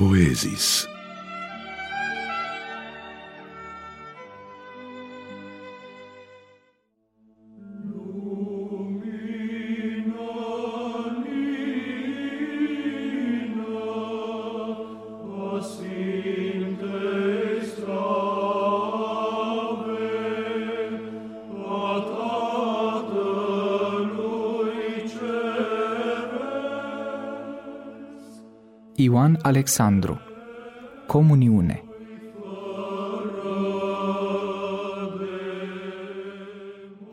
poesis. Ioan Alexandru Comuniune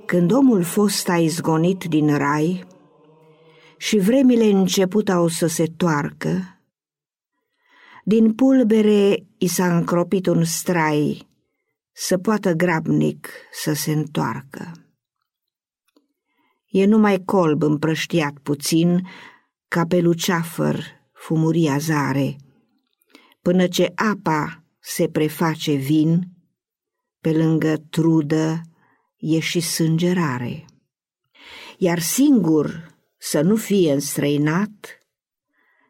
Când omul fost a izgonit din rai și vremile început au să se toarcă, din pulbere i s-a încropit un strai să poată grabnic să se întoarcă. E numai colb împrăștiat puțin ca pe luceafăr fumuria zare, până ce apa se preface vin, pe lângă trudă e și sângerare. Iar singur să nu fie înstrăinat,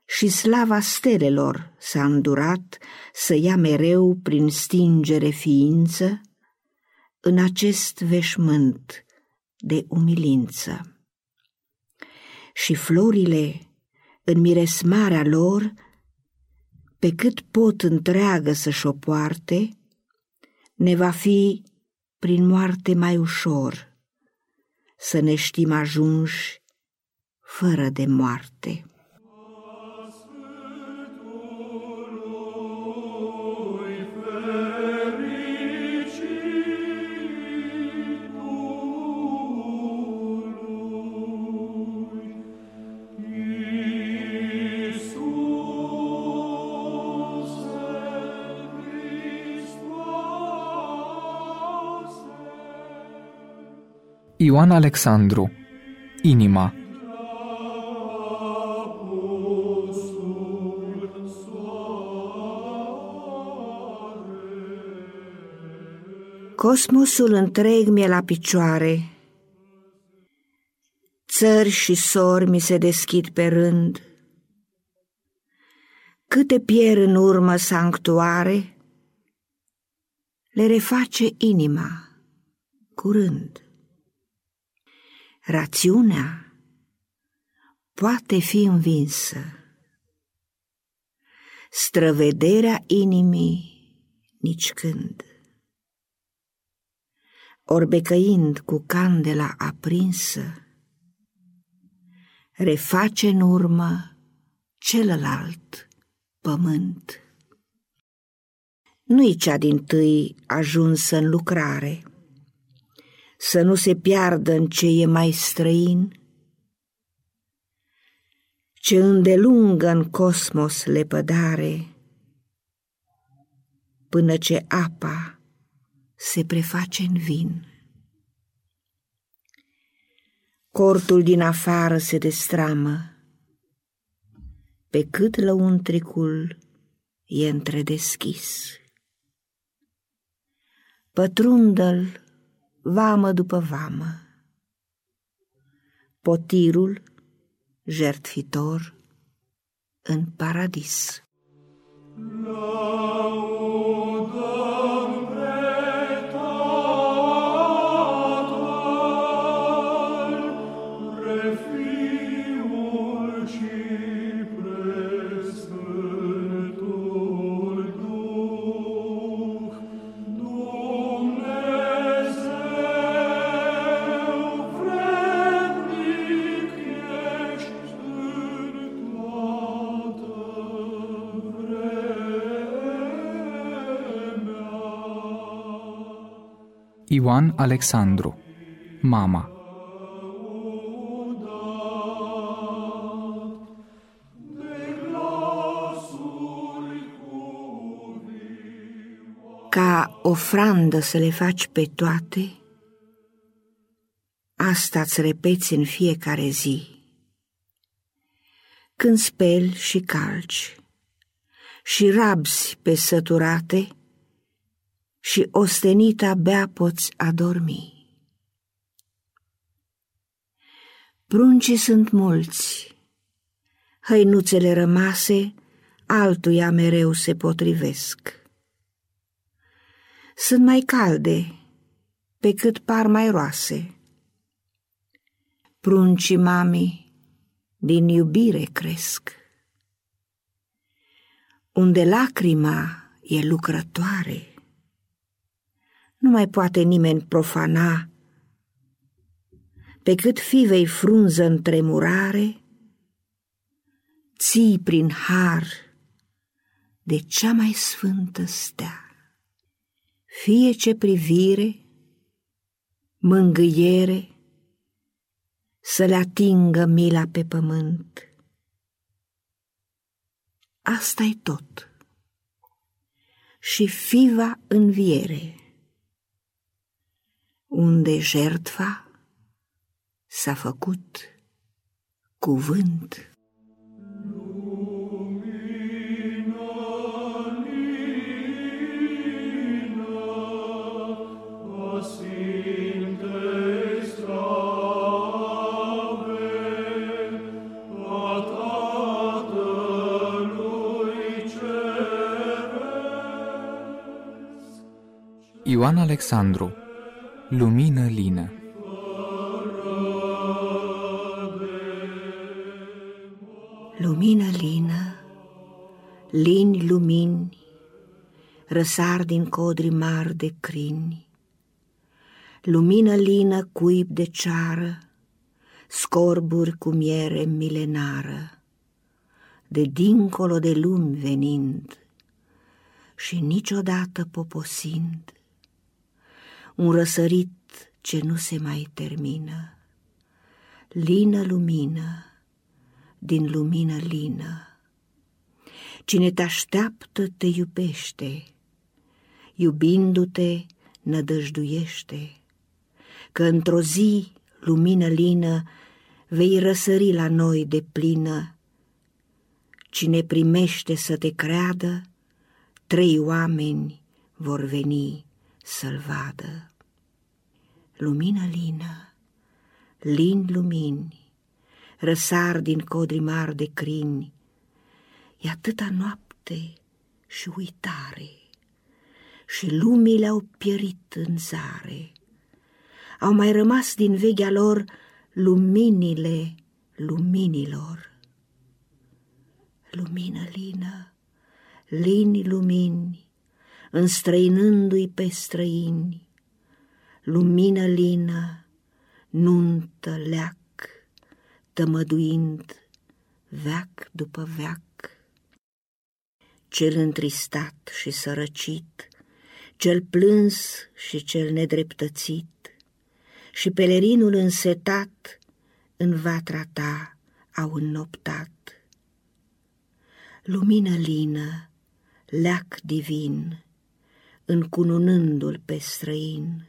și slava stelelor s-a îndurat să ia mereu prin stingere ființă în acest veșmânt de umilință. Și florile în miresmarea lor, pe cât pot întreagă să-și o poarte, ne va fi prin moarte mai ușor să ne știm ajunși fără de moarte. Ioan Alexandru. Inima. Cosmosul întreg mi-e la picioare, Țări și sori mi se deschid pe rând, Câte pierd în urmă sanctuare, Le reface inima curând. Rațiunea poate fi învinsă. Străvederea inimii nici când. Orbecăind cu candela aprinsă, reface în urmă celălalt pământ. Nu-i cea din tâi ajunsă în lucrare, să nu se piardă în ce e mai străin, ce îndelungă în cosmos lepădare, până ce apa se preface în vin. Cortul din afară se destramă, pe cât lăuntricul e întredeschis. Pătrundă-l vamă după vamă. Potirul, jertfitor, în paradis. Ioan Alexandru Mama Ca ofrandă să le faci pe toate, asta-ți repeți în fiecare zi. Când speli și calci și rabzi pe săturate, și ostenit abia poți adormi. Pruncii sunt mulți, hăinuțele rămase altuia mereu se potrivesc. Sunt mai calde, pe cât par mai roase. Pruncii mami din iubire cresc. Unde lacrima e lucrătoare, nu mai poate nimeni profana, pe cât fivei frunză în tremurare, ții prin har de cea mai sfântă stea. Fie ce privire, mângâiere, să le atingă mila pe pământ. asta e tot. Și fiva înviere, unde jertfa s-a făcut cuvânt. Ioan Alexandru Lumină lină. Lumină lină, lini lumini, Răsar din codri mari de crini, Lumină lină cuib de ceară, Scorburi cu miere milenară, De dincolo de lumi venind, Și niciodată poposind, un răsărit ce nu se mai termină. Lină lumină, din lumină lină. Cine te așteaptă te iubește, iubindu-te nădăjduiește, că într-o zi, lumină lină, vei răsări la noi de plină. Cine primește să te creadă, trei oameni vor veni să-l vadă. Lumină lină, lin lumini, răsar din codri mari de crini, e atâta noapte și uitare, și lumile au pierit în zare. Au mai rămas din vechea lor luminile luminilor. Lumină lină, lini lumini, înstrăinându-i pe străini, lumină lină, nuntă leac, tămăduind veac după veac. Cel întristat și sărăcit, cel plâns și cel nedreptățit, și pelerinul însetat în vatra ta au înnoptat. Lumină lină, leac divin, încununându-l pe străin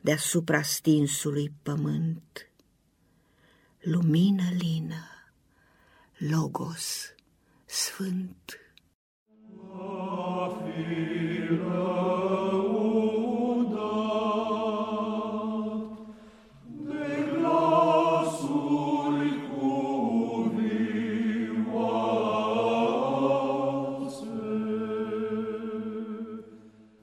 deasupra stinsului pământ. Lumină lină, logos sfânt.